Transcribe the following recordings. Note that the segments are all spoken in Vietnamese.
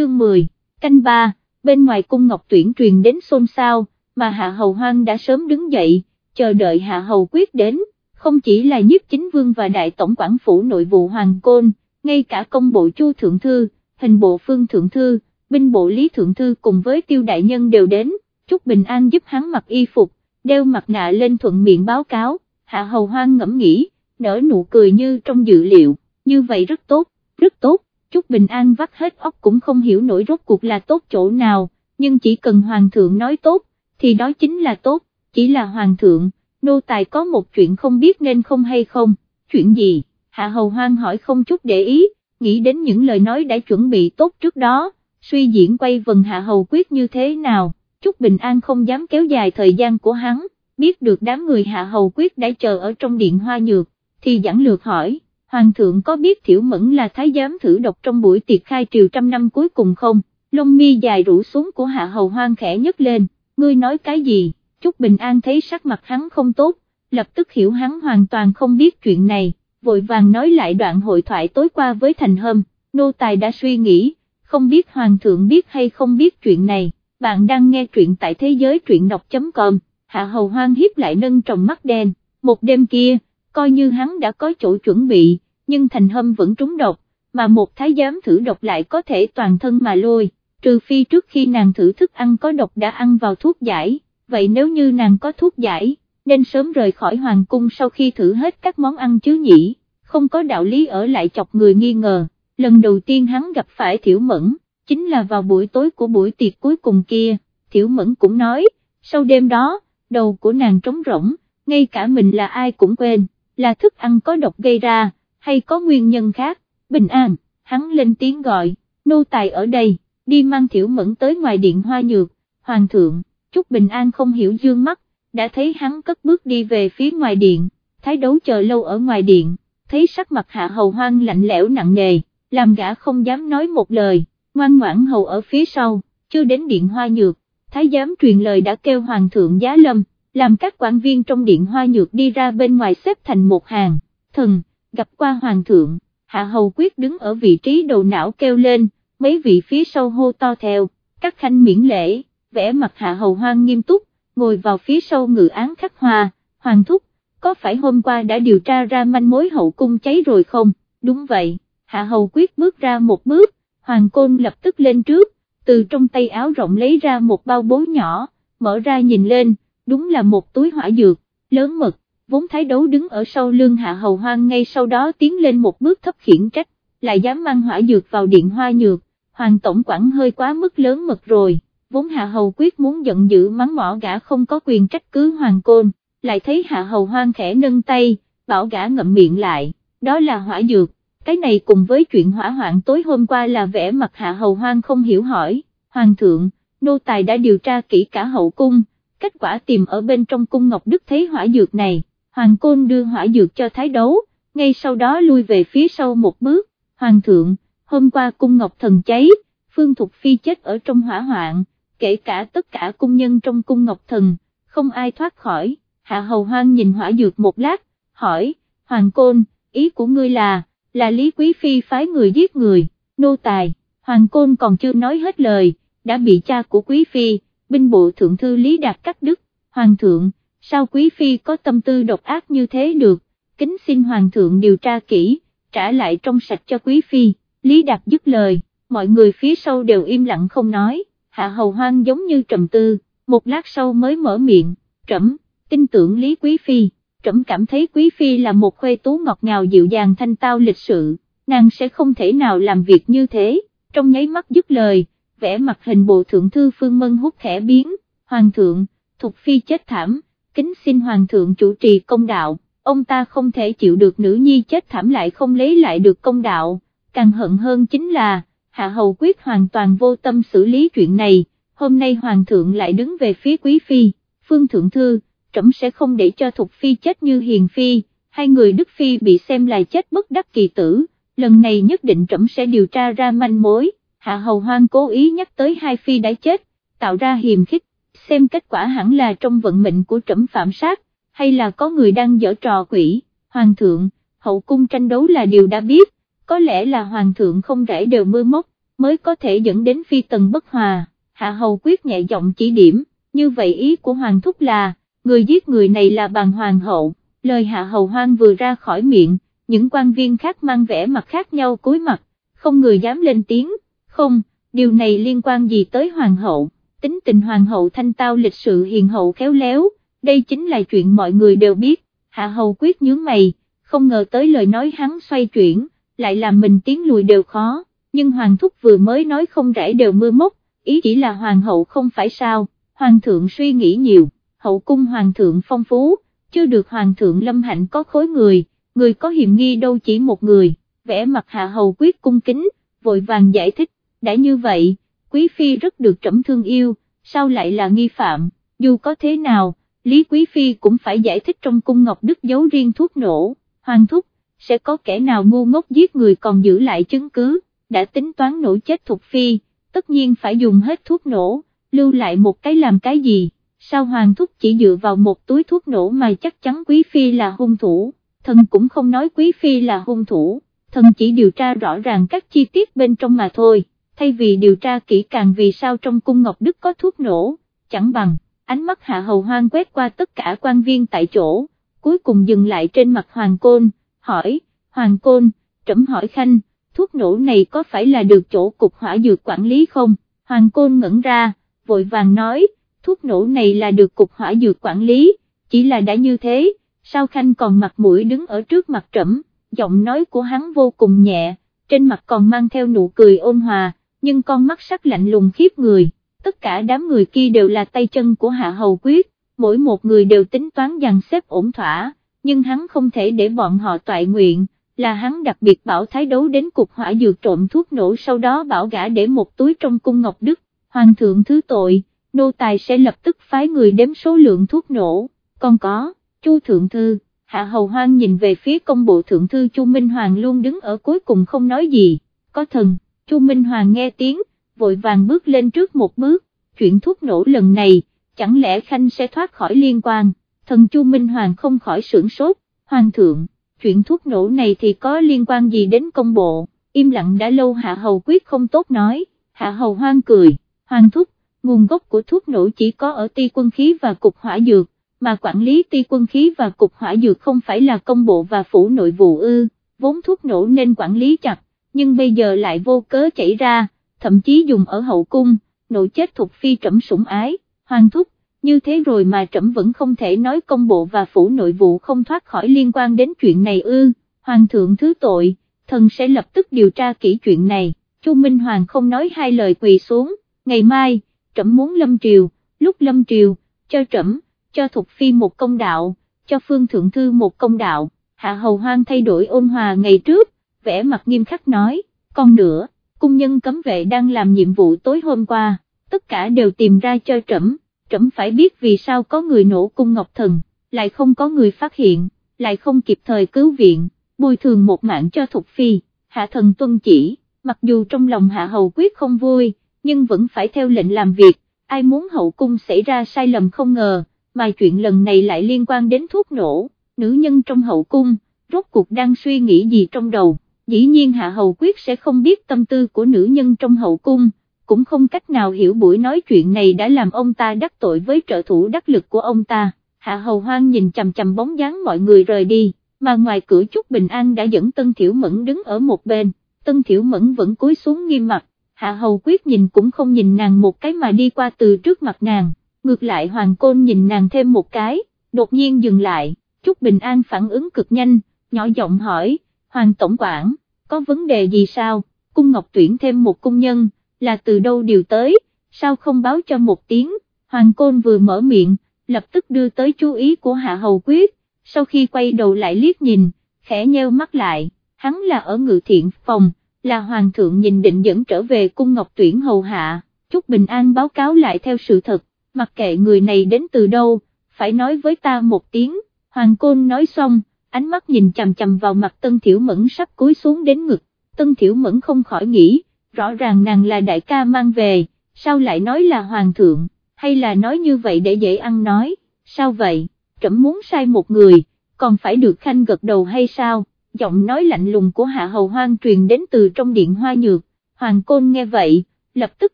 chương 10, canh ba, bên ngoài cung ngọc tuyển truyền đến xôn xao, mà Hạ Hầu Hoang đã sớm đứng dậy, chờ đợi Hạ Hầu quyết đến, không chỉ là nhiếp chính vương và đại tổng quản phủ nội vụ Hoàng Côn, ngay cả công bộ Chu Thượng Thư, hình bộ Phương Thượng Thư, binh bộ Lý Thượng Thư cùng với tiêu đại nhân đều đến, chúc bình an giúp hắn mặc y phục, đeo mặt nạ lên thuận miệng báo cáo, Hạ Hầu Hoang ngẫm nghĩ, nở nụ cười như trong dự liệu, như vậy rất tốt, rất tốt, chút bình an vắt hết óc cũng không hiểu nổi rốt cuộc là tốt chỗ nào, nhưng chỉ cần Hoàng thượng nói tốt, thì đó chính là tốt, chỉ là Hoàng thượng, nô tài có một chuyện không biết nên không hay không, chuyện gì, Hạ Hầu Hoang hỏi không chút để ý, nghĩ đến những lời nói đã chuẩn bị tốt trước đó, suy diễn quay vần Hạ Hầu quyết như thế nào, chút Bình An không dám kéo dài thời gian của hắn, biết được đám người Hạ Hầu quyết đã chờ ở trong điện hoa nhược, thì giảng lược hỏi, Hoàng thượng có biết Thiểu Mẫn là thái giám thử độc trong buổi tiệc khai triều trăm năm cuối cùng không, lông mi dài rủ xuống của Hạ Hầu Hoang khẽ nhấc lên, ngươi nói cái gì, Chúc Bình An thấy sắc mặt hắn không tốt, lập tức hiểu hắn hoàn toàn không biết chuyện này, vội vàng nói lại đoạn hội thoại tối qua với Thành Hâm, nô tài đã suy nghĩ, không biết Hoàng thượng biết hay không biết chuyện này, bạn đang nghe truyện tại thế giới truyện đọc.com, Hạ Hầu Hoang hiếp lại nâng tròng mắt đen, một đêm kia, coi như hắn đã có chỗ chuẩn bị, nhưng Thành Hâm vẫn trúng độc, mà một thái giám thử độc lại có thể toàn thân mà lôi, trừ phi trước khi nàng thử thức ăn có độc đã ăn vào thuốc giải, vậy nếu như nàng có thuốc giải, nên sớm rời khỏi hoàng cung sau khi thử hết các món ăn chứ nhỉ, không có đạo lý ở lại chọc người nghi ngờ, lần đầu tiên hắn gặp phải Thiểu Mẫn, chính là vào buổi tối của buổi tiệc cuối cùng kia, Thiểu Mẫn cũng nói, sau đêm đó, đầu của nàng trống rỗng, ngay cả mình là ai cũng quên, là thức ăn có độc gây ra, hay có nguyên nhân khác, bình an, hắn lên tiếng gọi, nô tài ở đây, đi mang Thiểu Mẫn tới ngoài điện hoa nhược, hoàng thượng, chúc bình an không hiểu dương mắt, đã thấy hắn cất bước đi về phía ngoài điện, thái đấu chờ lâu ở ngoài điện, thấy sắc mặt hạ hầu hoang lạnh lẽo nặng nề, làm gã không dám nói một lời, ngoan ngoãn hầu ở phía sau, chưa đến điện hoa nhược, thái giám truyền lời đã kêu hoàng thượng giá lâm, làm các quan viên trong điện hoa nhược đi ra bên ngoài xếp thành một hàng, thần, gặp qua hoàng thượng, hạ hầu quyết đứng ở vị trí đầu não kêu lên, mấy vị phía sau hô to theo, các khanh miễn lễ, vẽ mặt hạ hầu hoang nghiêm túc, ngồi vào phía sau ngự án khắc hoa, hoàng thúc, có phải hôm qua đã điều tra ra manh mối hậu cung cháy rồi không, đúng vậy, hạ hầu quyết bước ra một bước, hoàng côn lập tức lên trước, từ trong tay áo rộng lấy ra một bao bố nhỏ, mở ra nhìn lên, đúng là một túi hỏa dược, lớn mật. vốn thái đấu đứng ở sau lưng hạ hầu hoang ngay sau đó tiến lên một bước thấp khiển trách, lại dám mang hỏa dược vào điện hoa nhược, hoàng tổng quản hơi quá mức lớn mật rồi vốn Hạ Hầu quyết muốn giận dữ mắng mỏ gã không có quyền trách cứ Hoàng Côn, lại thấy Hạ Hầu hoang khẽ nâng tay, bảo gã ngậm miệng lại, đó là hỏa dược, cái này cùng với chuyện hỏa hoạn tối hôm qua là vẻ mặt Hạ Hầu hoang không hiểu hỏi, Hoàng thượng, nô tài đã điều tra kỹ cả hậu cung, kết quả tìm ở bên trong cung Ngọc Đức thấy hỏa dược này, Hoàng Côn đưa hỏa dược cho thái đấu, ngay sau đó lui về phía sau một bước, Hoàng thượng, hôm qua cung Ngọc Thần cháy, Phương Thục Phi chết ở trong hỏa hoạn, kể cả tất cả cung nhân trong cung Ngọc Thần, không ai thoát khỏi, Hạ Hầu Hoang nhìn hỏa dược một lát, hỏi, Hoàng Côn, ý của ngươi là, là Lý Quý Phi phái người giết người, nô tài, Hoàng Côn còn chưa nói hết lời, đã bị cha của Quý Phi, binh bộ thượng thư Lý Đạt cắt đứt, Hoàng thượng, sao Quý Phi có tâm tư độc ác như thế được, kính xin Hoàng thượng điều tra kỹ, trả lại trong sạch cho Quý Phi, Lý Đạt dứt lời, mọi người phía sau đều im lặng không nói. Hạ hầu hoang giống như trầm tư, một lát sau mới mở miệng, trẫm, tin tưởng Lý Quý Phi, trẫm cảm thấy Quý Phi là một khuê tú ngọt ngào dịu dàng thanh tao lịch sự, nàng sẽ không thể nào làm việc như thế, trong nháy mắt dứt lời, vẽ mặt hình bộ thượng thư Phương Mân hút khẽ biến, Hoàng thượng, Thục Phi chết thảm, kính xin Hoàng thượng chủ trì công đạo, ông ta không thể chịu được nữ nhi chết thảm lại không lấy lại được công đạo, càng hận hơn chính là, Hạ Hầu Quyết hoàn toàn vô tâm xử lý chuyện này, hôm nay Hoàng thượng lại đứng về phía Quý Phi, Phương Thượng Thư, trẫm sẽ không để cho Thục Phi chết như Hiền Phi, hai người Đức Phi bị xem là chết bất đắc kỳ tử, lần này nhất định trẫm sẽ điều tra ra manh mối, Hạ Hầu Hoang cố ý nhắc tới hai Phi đã chết, tạo ra hiềm khích, xem kết quả hẳn là trong vận mệnh của trẫm phạm sát, hay là có người đang dở trò quỷ, Hoàng thượng, hậu cung tranh đấu là điều đã biết có lẽ là hoàng thượng không rải đều mưa mốc, mới có thể dẫn đến phi tần bất hòa, hạ hầu quyết nhẹ giọng chỉ điểm, như vậy ý của hoàng thúc là, người giết người này là bàn hoàng hậu, lời hạ hầu hoang vừa ra khỏi miệng, những quan viên khác mang vẻ mặt khác nhau cúi mặt, không người dám lên tiếng, không, điều này liên quan gì tới hoàng hậu, tính tình hoàng hậu thanh tao lịch sự hiền hậu khéo léo, đây chính là chuyện mọi người đều biết, hạ hầu quyết nhướng mày, không ngờ tới lời nói hắn xoay chuyển, lại làm mình tiến lùi đều khó, nhưng hoàng thúc vừa mới nói không rẽ đều mưa mốc, ý chỉ là hoàng hậu không phải sao, hoàng thượng suy nghĩ nhiều, hậu cung hoàng thượng phong phú, chưa được hoàng thượng lâm hạnh có khối người, người có hiểm nghi đâu chỉ một người, vẽ mặt hạ hầu quyết cung kính, vội vàng giải thích, đã như vậy, quý phi rất được trẫm thương yêu, sao lại là nghi phạm, dù có thế nào, Lý Quý Phi cũng phải giải thích trong cung Ngọc Đức giấu riêng thuốc nổ, hoàng thúc, sẽ có kẻ nào ngu ngốc giết người còn giữ lại chứng cứ, đã tính toán nổ chết Thục Phi, tất nhiên phải dùng hết thuốc nổ, lưu lại một cái làm cái gì, sao hoàng thúc chỉ dựa vào một túi thuốc nổ mà chắc chắn Quý Phi là hung thủ, thần cũng không nói Quý Phi là hung thủ, thần chỉ điều tra rõ ràng các chi tiết bên trong mà thôi, thay vì điều tra kỹ càng vì sao trong cung Ngọc Đức có thuốc nổ, chẳng bằng, ánh mắt hạ hầu hoang quét qua tất cả quan viên tại chỗ, cuối cùng dừng lại trên mặt Hoàng Côn, hỏi, Hoàng Côn, trẫm hỏi Khanh, thuốc nổ này có phải là được chỗ cục hỏa dược quản lý không? Hoàng Côn ngẩn ra, vội vàng nói, thuốc nổ này là được cục hỏa dược quản lý, chỉ là đã như thế, sao Khanh còn mặt mũi đứng ở trước mặt trẫm, giọng nói của hắn vô cùng nhẹ, trên mặt còn mang theo nụ cười ôn hòa, nhưng con mắt sắc lạnh lùng khiếp người, tất cả đám người kia đều là tay chân của Hạ Hầu Quyết, mỗi một người đều tính toán dàn xếp ổn thỏa, nhưng hắn không thể để bọn họ toại nguyện, là hắn đặc biệt bảo thái đấu đến cục hỏa dược trộm thuốc nổ sau đó bảo gã để một túi trong cung Ngọc Đức, hoàng thượng thứ tội, nô tài sẽ lập tức phái người đếm số lượng thuốc nổ, còn có, chu thượng thư, hạ hầu hoang nhìn về phía công bộ thượng thư chu Minh Hoàng luôn đứng ở cuối cùng không nói gì, có thần, chu Minh Hoàng nghe tiếng, vội vàng bước lên trước một bước, chuyện thuốc nổ lần này, chẳng lẽ Khanh sẽ thoát khỏi liên quan, thần chu Minh Hoàng không khỏi sửng sốt, Hoàng thượng chuyện thuốc nổ này thì có liên quan gì đến công bộ, im lặng đã lâu hạ hầu quyết không tốt nói, hạ hầu hoang cười, hoàng thúc, nguồn gốc của thuốc nổ chỉ có ở ti quân khí và cục hỏa dược, mà quản lý ti quân khí và cục hỏa dược không phải là công bộ và phủ nội vụ ư, vốn thuốc nổ nên quản lý chặt, nhưng bây giờ lại vô cớ chảy ra, thậm chí dùng ở hậu cung, nội chết thuộc phi trẫm sủng ái, hoàng thúc, như thế rồi mà trẫm vẫn không thể nói công bộ và phủ nội vụ không thoát khỏi liên quan đến chuyện này ư, hoàng thượng thứ tội, thần sẽ lập tức điều tra kỹ chuyện này, Chu Minh Hoàng không nói hai lời quỳ xuống, ngày mai, trẫm muốn lâm triều, lúc lâm triều, cho trẫm, cho Thục Phi một công đạo, cho Phương Thượng Thư một công đạo, Hạ Hầu Hoang thay đổi ôn hòa ngày trước, vẻ mặt nghiêm khắc nói, còn nữa, cung nhân cấm vệ đang làm nhiệm vụ tối hôm qua, tất cả đều tìm ra cho trẫm. Trẫm phải biết vì sao có người nổ cung ngọc thần, lại không có người phát hiện, lại không kịp thời cứu viện, bồi thường một mạng cho Thục Phi, hạ thần tuân chỉ, mặc dù trong lòng hạ hầu quyết không vui, nhưng vẫn phải theo lệnh làm việc, ai muốn hậu cung xảy ra sai lầm không ngờ, mà chuyện lần này lại liên quan đến thuốc nổ, nữ nhân trong hậu cung, rốt cuộc đang suy nghĩ gì trong đầu, dĩ nhiên hạ hầu quyết sẽ không biết tâm tư của nữ nhân trong hậu cung, cũng không cách nào hiểu buổi nói chuyện này đã làm ông ta đắc tội với trợ thủ đắc lực của ông ta, hạ hầu hoang nhìn chầm chầm bóng dáng mọi người rời đi, mà ngoài cửa Trúc Bình An đã dẫn Tân Thiểu Mẫn đứng ở một bên, Tân Thiểu Mẫn vẫn cúi xuống nghiêm mặt, hạ hầu quyết nhìn cũng không nhìn nàng một cái mà đi qua từ trước mặt nàng, ngược lại Hoàng Côn nhìn nàng thêm một cái, đột nhiên dừng lại, Trúc Bình An phản ứng cực nhanh, nhỏ giọng hỏi, Hoàng Tổng quản, có vấn đề gì sao, cung ngọc tuyển thêm một cung nhân, là từ đâu điều tới, sao không báo cho một tiếng, Hoàng Côn vừa mở miệng, lập tức đưa tới chú ý của Hạ Hầu Quyết, sau khi quay đầu lại liếc nhìn, khẽ nheo mắt lại, hắn là ở ngự thiện phòng, là Hoàng thượng nhìn định dẫn trở về cung Ngọc Tuyển Hầu Hạ, chúc Bình An báo cáo lại theo sự thật, mặc kệ người này đến từ đâu, phải nói với ta một tiếng, Hoàng Côn nói xong, ánh mắt nhìn chằm chằm vào mặt Tân Thiểu Mẫn sắp cúi xuống đến ngực, Tân Thiểu Mẫn không khỏi nghĩ, rõ ràng nàng là đại ca mang về, sao lại nói là hoàng thượng, hay là nói như vậy để dễ ăn nói, sao vậy, trẫm muốn sai một người, còn phải được khanh gật đầu hay sao, giọng nói lạnh lùng của hạ hầu hoang truyền đến từ trong điện hoa nhược, Hoàng Côn nghe vậy, lập tức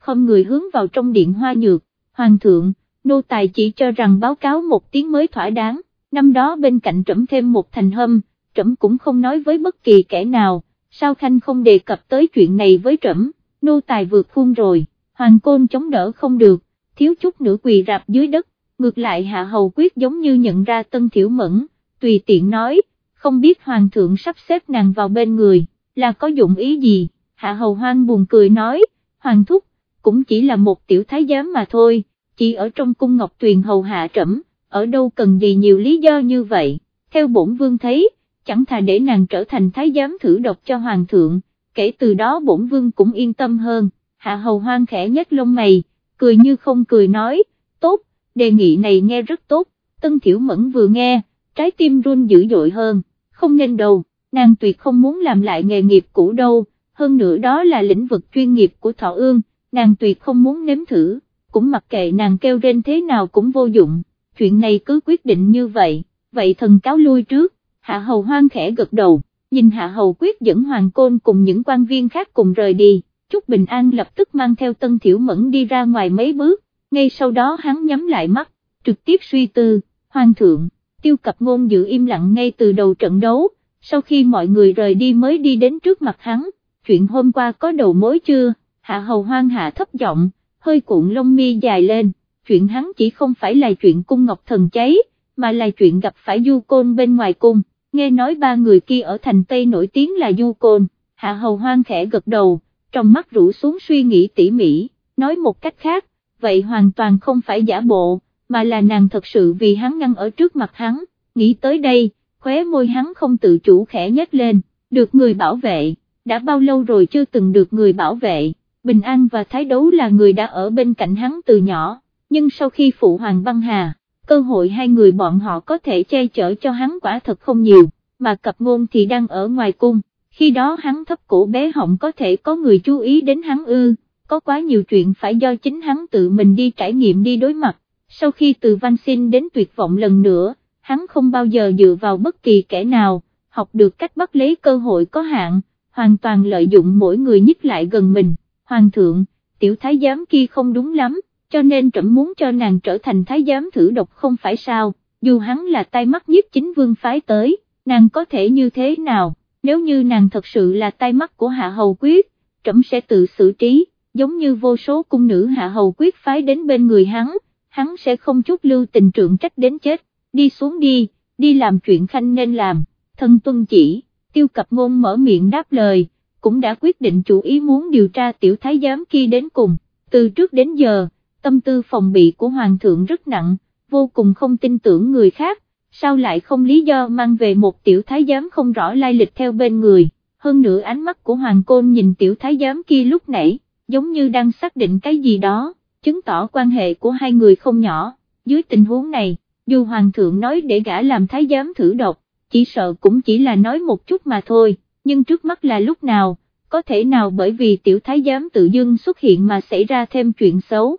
không người hướng vào trong điện hoa nhược, Hoàng thượng, nô tài chỉ cho rằng báo cáo một tiếng mới thỏa đáng, năm đó bên cạnh trẫm thêm một thành hâm, trẫm cũng không nói với bất kỳ kẻ nào, sao Khanh không đề cập tới chuyện này với trẫm, nô tài vượt khuôn rồi, Hoàng Côn chống đỡ không được, thiếu chút nữa quỳ rạp dưới đất, ngược lại Hạ Hầu Quyết giống như nhận ra Tân Thiểu Mẫn, tùy tiện nói, không biết Hoàng thượng sắp xếp nàng vào bên người, là có dụng ý gì, Hạ Hầu Hoang buồn cười nói, Hoàng Thúc, cũng chỉ là một tiểu thái giám mà thôi, chỉ ở trong cung Ngọc Tuyền hầu hạ trẫm, ở đâu cần gì nhiều lý do như vậy, theo bổn vương thấy, chẳng thà để nàng trở thành thái giám thử độc cho Hoàng thượng, kể từ đó bổn vương cũng yên tâm hơn, Hạ Hầu Hoang khẽ nhếch lông mày, cười như không cười nói, tốt, đề nghị này nghe rất tốt, Tân Thiểu Mẫn vừa nghe, trái tim run dữ dội hơn, không nên đâu, nàng tuyệt không muốn làm lại nghề nghiệp cũ đâu, hơn nữa đó là lĩnh vực chuyên nghiệp của Thọ Ương, nàng tuyệt không muốn nếm thử, cũng mặc kệ nàng kêu rên thế nào cũng vô dụng, chuyện này cứ quyết định như vậy, vậy thần cáo lui trước, Hạ Hầu hoang khẽ gật đầu, nhìn Hạ Hầu quyết dẫn Hoàng Côn cùng những quan viên khác cùng rời đi, Trúc Bình An lập tức mang theo Tân Thiểu Mẫn đi ra ngoài mấy bước, ngay sau đó hắn nhắm lại mắt, trực tiếp suy tư, Hoàng thượng, tiêu cập ngôn giữ im lặng ngay từ đầu trận đấu, sau khi mọi người rời đi mới đi đến trước mặt hắn, chuyện hôm qua có đầu mối chưa, hạ hầu hoang hạ thấp giọng, hơi cuộn lông mi dài lên, chuyện hắn chỉ không phải là chuyện cung ngọc thần cháy, mà là chuyện gặp phải du côn bên ngoài cung, nghe nói ba người kia ở thành Tây nổi tiếng là du côn, hạ hầu hoang khẽ gật đầu, trong mắt rũ xuống suy nghĩ tỉ mỉ, nói một cách khác, vậy hoàn toàn không phải giả bộ, mà là nàng thật sự vì hắn ngăn ở trước mặt hắn, nghĩ tới đây, khóe môi hắn không tự chủ khẽ nhếch lên, được người bảo vệ, đã bao lâu rồi chưa từng được người bảo vệ, Bình An và Thái Đấu là người đã ở bên cạnh hắn từ nhỏ, nhưng sau khi phụ hoàng băng hà, cơ hội hai người bọn họ có thể che chở cho hắn quả thật không nhiều, mà cặp ngôn thì đang ở ngoài cung, khi đó hắn thấp cổ bé họng có thể có người chú ý đến hắn ư, có quá nhiều chuyện phải do chính hắn tự mình đi trải nghiệm đi đối mặt, sau khi từ văn sinh đến tuyệt vọng lần nữa, hắn không bao giờ dựa vào bất kỳ kẻ nào, học được cách bắt lấy cơ hội có hạn, hoàn toàn lợi dụng mỗi người nhích lại gần mình, hoàng thượng, tiểu thái giám kia không đúng lắm, cho nên trẫm muốn cho nàng trở thành thái giám thử độc không phải sao, dù hắn là tay mắt nhất chính vương phái tới, nàng có thể như thế nào, nếu như nàng thật sự là tay mắt của hạ hầu quyết, trẫm sẽ tự xử trí, giống như vô số cung nữ hạ hầu quyết phái đến bên người hắn, hắn sẽ không chút lưu tình trượng trách đến chết, đi xuống đi, đi làm chuyện khanh nên làm, thân tuân chỉ, tiêu cập ngôn mở miệng đáp lời, cũng đã quyết định chủ ý muốn điều tra tiểu thái giám kia đến cùng, từ trước đến giờ, tâm tư phòng bị của hoàng thượng rất nặng, vô cùng không tin tưởng người khác, sao lại không lý do mang về một tiểu thái giám không rõ lai lịch theo bên người, hơn nữa ánh mắt của hoàng côn nhìn tiểu thái giám kia lúc nãy, giống như đang xác định cái gì đó chứng tỏ quan hệ của hai người không nhỏ, dưới tình huống này, dù hoàng thượng nói để gã làm thái giám thử độc, chỉ sợ cũng chỉ là nói một chút mà thôi, nhưng trước mắt là lúc nào, có thể nào bởi vì tiểu thái giám tự dưng xuất hiện mà xảy ra thêm chuyện xấu.